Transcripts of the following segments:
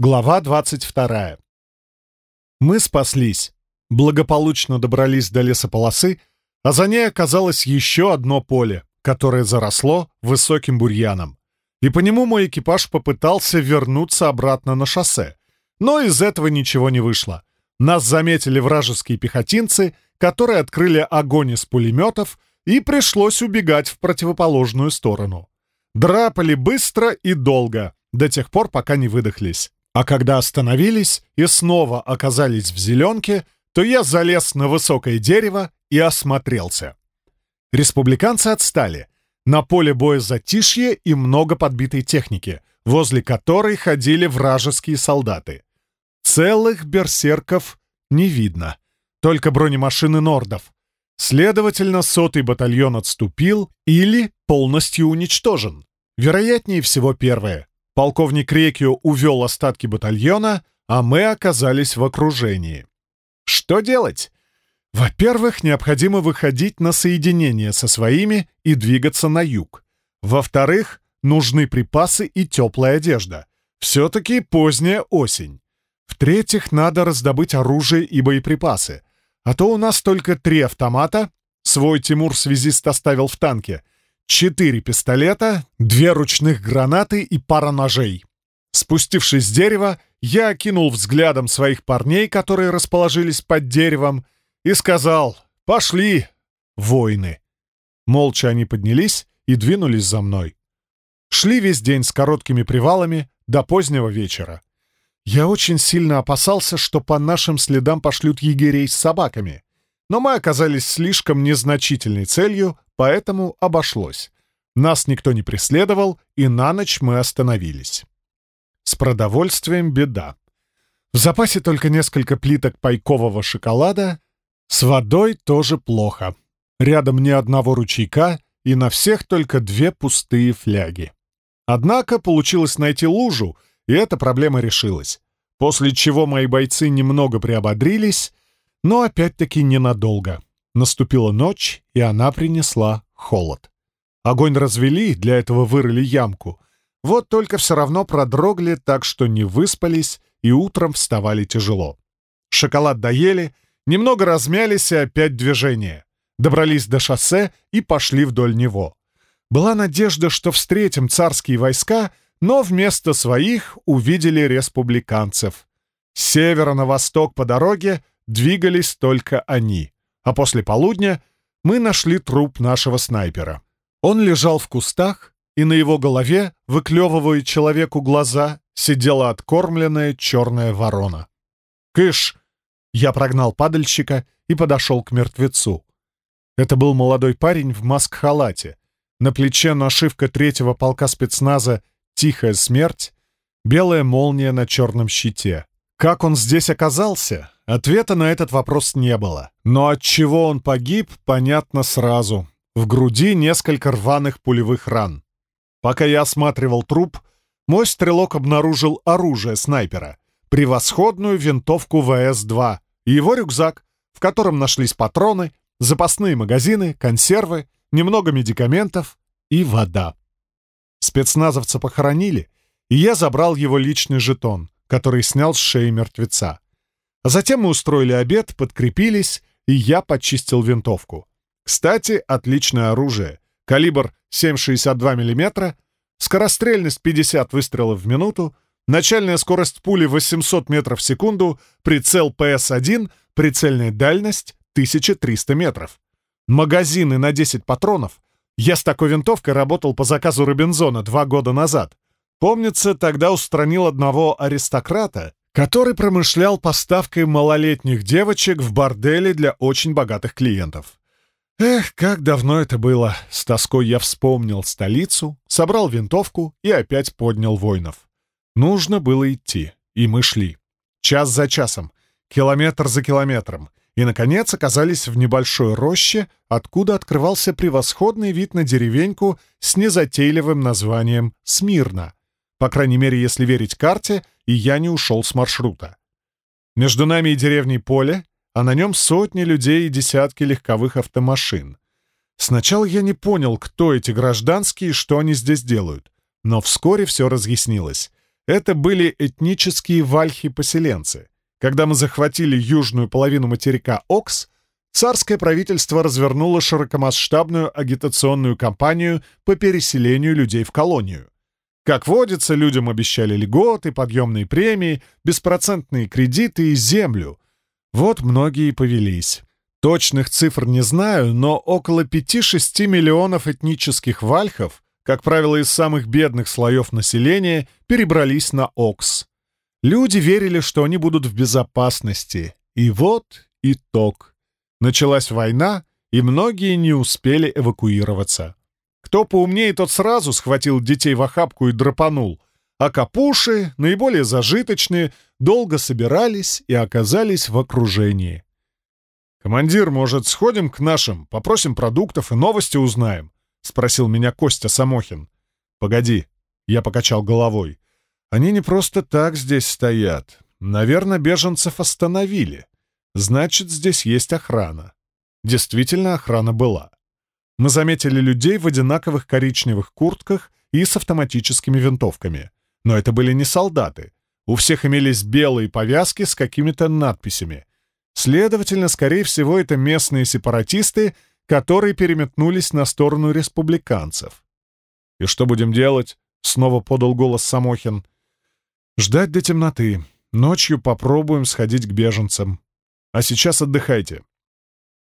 Глава 22. Мы спаслись. Благополучно добрались до лесополосы, а за ней оказалось еще одно поле, которое заросло высоким бурьяном. И по нему мой экипаж попытался вернуться обратно на шоссе. Но из этого ничего не вышло. Нас заметили вражеские пехотинцы, которые открыли огонь из пулеметов, и пришлось убегать в противоположную сторону. Драпали быстро и долго, до тех пор, пока не выдохлись. А когда остановились и снова оказались в зеленке, то я залез на высокое дерево и осмотрелся. Республиканцы отстали. На поле боя затишье и много подбитой техники, возле которой ходили вражеские солдаты. Целых берсерков не видно, только бронемашины нордов. Следовательно, сотый батальон отступил или полностью уничтожен. Вероятнее всего первое. Полковник Рекио увел остатки батальона, а мы оказались в окружении. Что делать? Во-первых, необходимо выходить на соединение со своими и двигаться на юг. Во-вторых, нужны припасы и теплая одежда. Все-таки поздняя осень. В-третьих, надо раздобыть оружие и боеприпасы. А то у нас только три автомата, свой Тимур связист оставил в танке — четыре пистолета, две ручных гранаты и пара ножей. Спустившись с дерева, я окинул взглядом своих парней, которые расположились под деревом, и сказал «Пошли, воины!». Молча они поднялись и двинулись за мной. Шли весь день с короткими привалами до позднего вечера. Я очень сильно опасался, что по нашим следам пошлют егерей с собаками. Но мы оказались слишком незначительной целью, поэтому обошлось. Нас никто не преследовал, и на ночь мы остановились. С продовольствием беда. В запасе только несколько плиток пайкового шоколада. С водой тоже плохо. Рядом ни одного ручейка, и на всех только две пустые фляги. Однако получилось найти лужу, и эта проблема решилась. После чего мои бойцы немного приободрились, но опять-таки ненадолго. Наступила ночь, и она принесла холод. Огонь развели, для этого вырыли ямку. Вот только все равно продрогли так, что не выспались, и утром вставали тяжело. Шоколад доели, немного размялись и опять движение. Добрались до шоссе и пошли вдоль него. Была надежда, что встретим царские войска, но вместо своих увидели республиканцев. С севера на восток по дороге двигались только они а после полудня мы нашли труп нашего снайпера. Он лежал в кустах, и на его голове, выклевывая человеку глаза, сидела откормленная черная ворона. «Кыш!» Я прогнал падальщика и подошел к мертвецу. Это был молодой парень в маск-халате. На плече нашивка третьего полка спецназа «Тихая смерть», белая молния на черном щите. Как он здесь оказался? Ответа на этот вопрос не было. Но от чего он погиб, понятно сразу. В груди несколько рваных пулевых ран. Пока я осматривал труп, мой стрелок обнаружил оружие снайпера. Превосходную винтовку ВС-2 и его рюкзак, в котором нашлись патроны, запасные магазины, консервы, немного медикаментов и вода. Спецназовца похоронили, и я забрал его личный жетон, который снял с шеи мертвеца. А затем мы устроили обед, подкрепились, и я почистил винтовку. Кстати, отличное оружие. Калибр 7,62 мм, скорострельность 50 выстрелов в минуту, начальная скорость пули 800 метров в секунду, прицел PS-1, прицельная дальность 1300 метров. Магазины на 10 патронов. Я с такой винтовкой работал по заказу Робинзона два года назад. Помнится, тогда устранил одного аристократа, который промышлял поставкой малолетних девочек в бордели для очень богатых клиентов. Эх, как давно это было! С тоской я вспомнил столицу, собрал винтовку и опять поднял воинов. Нужно было идти, и мы шли. Час за часом, километр за километром, и, наконец, оказались в небольшой роще, откуда открывался превосходный вид на деревеньку с незатейливым названием «Смирно», по крайней мере, если верить карте, и я не ушел с маршрута. Между нами и деревней поле, а на нем сотни людей и десятки легковых автомашин. Сначала я не понял, кто эти гражданские и что они здесь делают, но вскоре все разъяснилось. Это были этнические вальхи-поселенцы. Когда мы захватили южную половину материка Окс, царское правительство развернуло широкомасштабную агитационную кампанию по переселению людей в колонию. Как водится, людям обещали льготы, подъемные премии, беспроцентные кредиты и землю. Вот многие повелись. Точных цифр не знаю, но около 5-6 миллионов этнических вальхов, как правило, из самых бедных слоев населения, перебрались на Окс. Люди верили, что они будут в безопасности. И вот итог. Началась война, и многие не успели эвакуироваться. Кто поумнее, тот сразу схватил детей в охапку и драпанул, а капуши, наиболее зажиточные, долго собирались и оказались в окружении. «Командир, может, сходим к нашим, попросим продуктов и новости узнаем?» — спросил меня Костя Самохин. «Погоди», — я покачал головой. «Они не просто так здесь стоят. Наверное, беженцев остановили. Значит, здесь есть охрана». Действительно, охрана была. Мы заметили людей в одинаковых коричневых куртках и с автоматическими винтовками. Но это были не солдаты. У всех имелись белые повязки с какими-то надписями. Следовательно, скорее всего, это местные сепаратисты, которые переметнулись на сторону республиканцев. «И что будем делать?» — снова подал голос Самохин. «Ждать до темноты. Ночью попробуем сходить к беженцам. А сейчас отдыхайте».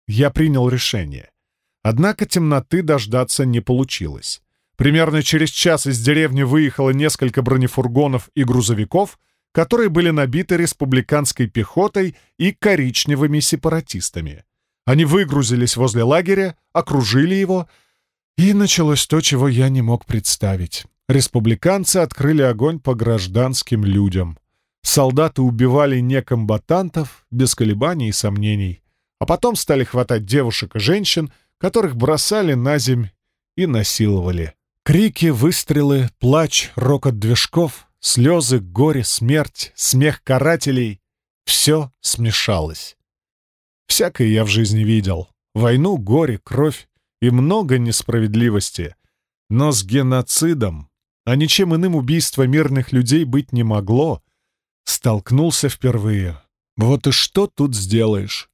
Я принял решение. Однако темноты дождаться не получилось. Примерно через час из деревни выехало несколько бронефургонов и грузовиков — которые были набиты республиканской пехотой и коричневыми сепаратистами. Они выгрузились возле лагеря, окружили его, и началось то, чего я не мог представить. Республиканцы открыли огонь по гражданским людям. Солдаты убивали некомбатантов без колебаний и сомнений, а потом стали хватать девушек и женщин, которых бросали на земь и насиловали. Крики, выстрелы, плач, рокот движков Слезы, горе, смерть, смех карателей — все смешалось. Всякое я в жизни видел. Войну, горе, кровь и много несправедливости. Но с геноцидом, а ничем иным убийство мирных людей быть не могло, столкнулся впервые. Вот и что тут сделаешь?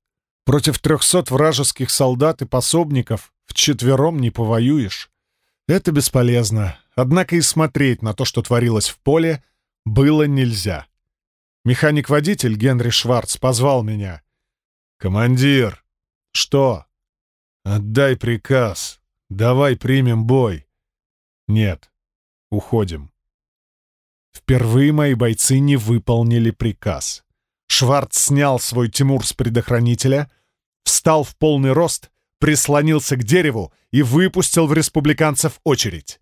Против трехсот вражеских солдат и пособников вчетвером не повоюешь. Это бесполезно, Однако и смотреть на то, что творилось в поле, было нельзя. Механик-водитель Генри Шварц позвал меня. «Командир!» «Что?» «Отдай приказ. Давай примем бой». «Нет. Уходим». Впервые мои бойцы не выполнили приказ. Шварц снял свой Тимур с предохранителя, встал в полный рост, прислонился к дереву и выпустил в республиканцев очередь.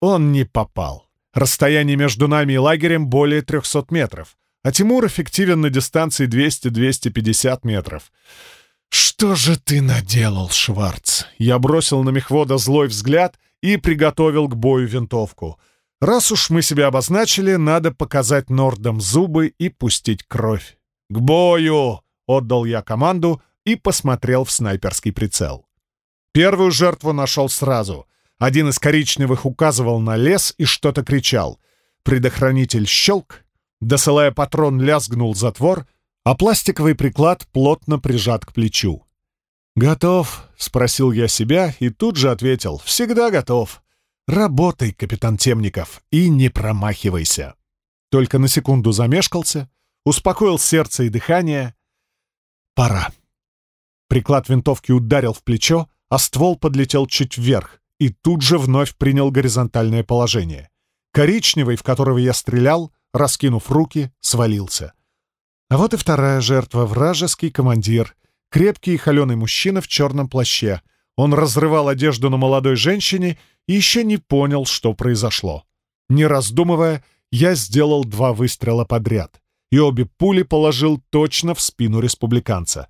Он не попал. Расстояние между нами и лагерем более 300 метров, а Тимур эффективен на дистанции 200-250 метров. «Что же ты наделал, Шварц?» Я бросил на мехвода злой взгляд и приготовил к бою винтовку. «Раз уж мы себя обозначили, надо показать нордам зубы и пустить кровь». «К бою!» — отдал я команду и посмотрел в снайперский прицел. Первую жертву нашел сразу — один из коричневых указывал на лес и что-то кричал. Предохранитель щелк, досылая патрон, лязгнул затвор, а пластиковый приклад плотно прижат к плечу. «Готов?» — спросил я себя и тут же ответил. «Всегда готов. Работай, капитан Темников, и не промахивайся». Только на секунду замешкался, успокоил сердце и дыхание. «Пора». Приклад винтовки ударил в плечо, а ствол подлетел чуть вверх и тут же вновь принял горизонтальное положение. Коричневый, в которого я стрелял, раскинув руки, свалился. А вот и вторая жертва — вражеский командир, крепкий и холеный мужчина в черном плаще. Он разрывал одежду на молодой женщине и еще не понял, что произошло. Не раздумывая, я сделал два выстрела подряд, и обе пули положил точно в спину республиканца.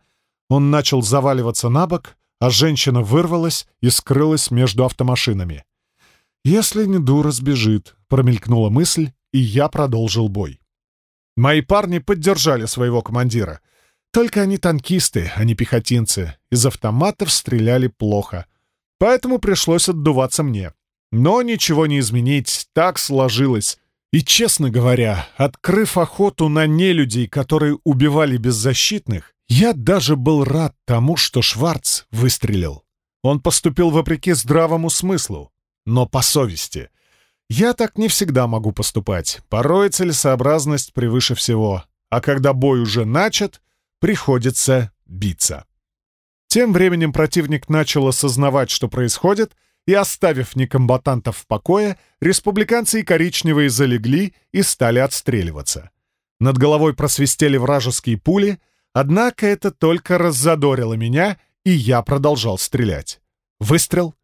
Он начал заваливаться на бок, а женщина вырвалась и скрылась между автомашинами. «Если не дура, сбежит», — промелькнула мысль, и я продолжил бой. Мои парни поддержали своего командира. Только они танкисты, а не пехотинцы. Из автоматов стреляли плохо. Поэтому пришлось отдуваться мне. Но ничего не изменить, так сложилось. И, честно говоря, открыв охоту на нелюдей, которые убивали беззащитных, я даже был рад тому, что Шварц выстрелил. Он поступил вопреки здравому смыслу, но по совести. Я так не всегда могу поступать. Порой целесообразность превыше всего. А когда бой уже начат, приходится биться. Тем временем противник начал осознавать, что происходит, и, оставив некомбатантов в покое, республиканцы и коричневые залегли и стали отстреливаться. Над головой просвистели вражеские пули, однако это только раззадорило меня, и я продолжал стрелять. Выстрел,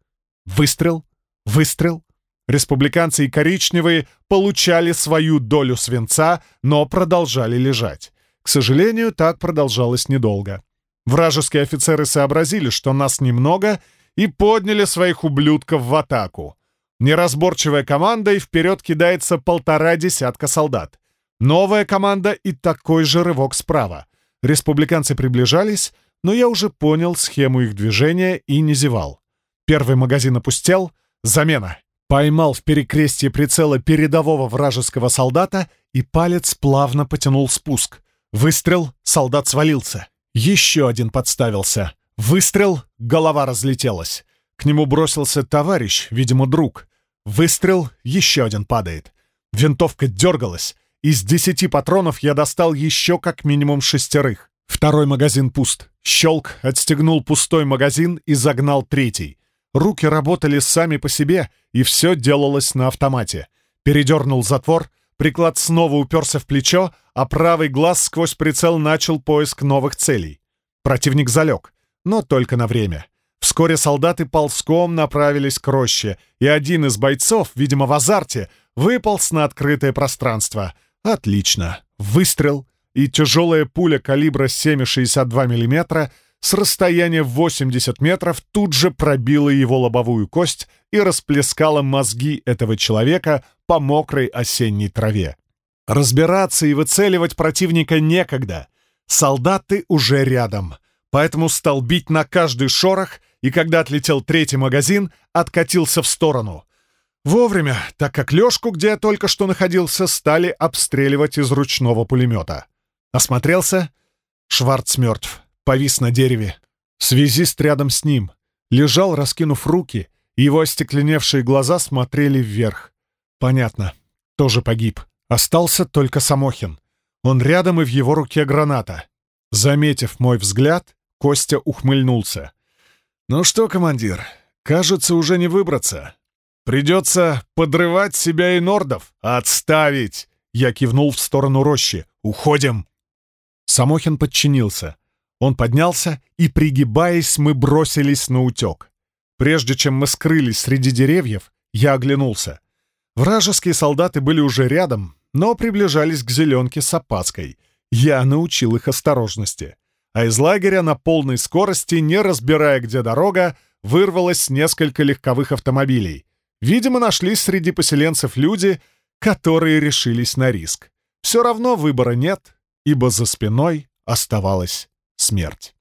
выстрел, выстрел. Республиканцы и коричневые получали свою долю свинца, но продолжали лежать. К сожалению, так продолжалось недолго. Вражеские офицеры сообразили, что нас немного, и подняли своих ублюдков в атаку. Неразборчивая команда, и вперед кидается полтора десятка солдат. Новая команда и такой же рывок справа. Республиканцы приближались, но я уже понял схему их движения и не зевал. Первый магазин опустел. Замена. Поймал в перекрестье прицела передового вражеского солдата, и палец плавно потянул спуск. Выстрел, солдат свалился. Еще один подставился. Выстрел, голова разлетелась. К нему бросился товарищ, видимо, друг. Выстрел, еще один падает. Винтовка дергалась. Из десяти патронов я достал еще как минимум шестерых. Второй магазин пуст. Щелк, отстегнул пустой магазин и загнал третий. Руки работали сами по себе, и все делалось на автомате. Передернул затвор, приклад снова уперся в плечо, а правый глаз сквозь прицел начал поиск новых целей. Противник залег но только на время. Вскоре солдаты ползком направились к роще, и один из бойцов, видимо, в азарте, выполз на открытое пространство. Отлично. Выстрел, и тяжелая пуля калибра 7,62 мм с расстояния в 80 метров тут же пробила его лобовую кость и расплескала мозги этого человека по мокрой осенней траве. Разбираться и выцеливать противника некогда. Солдаты уже рядом поэтому стал бить на каждый шорох, и когда отлетел третий магазин, откатился в сторону. Вовремя, так как Лёшку, где я только что находился, стали обстреливать из ручного пулемета. Осмотрелся. Шварц мертв, повис на дереве. Связист рядом с ним. Лежал, раскинув руки, его остекленевшие глаза смотрели вверх. Понятно, тоже погиб. Остался только Самохин. Он рядом, и в его руке граната. Заметив мой взгляд, Костя ухмыльнулся. «Ну что, командир, кажется, уже не выбраться. Придется подрывать себя и нордов. Отставить!» Я кивнул в сторону рощи. «Уходим!» Самохин подчинился. Он поднялся, и, пригибаясь, мы бросились на утек. Прежде чем мы скрылись среди деревьев, я оглянулся. Вражеские солдаты были уже рядом, но приближались к зеленке с опаской. Я научил их осторожности а из лагеря на полной скорости, не разбирая, где дорога, вырвалось несколько легковых автомобилей. Видимо, нашлись среди поселенцев люди, которые решились на риск. Все равно выбора нет, ибо за спиной оставалась смерть.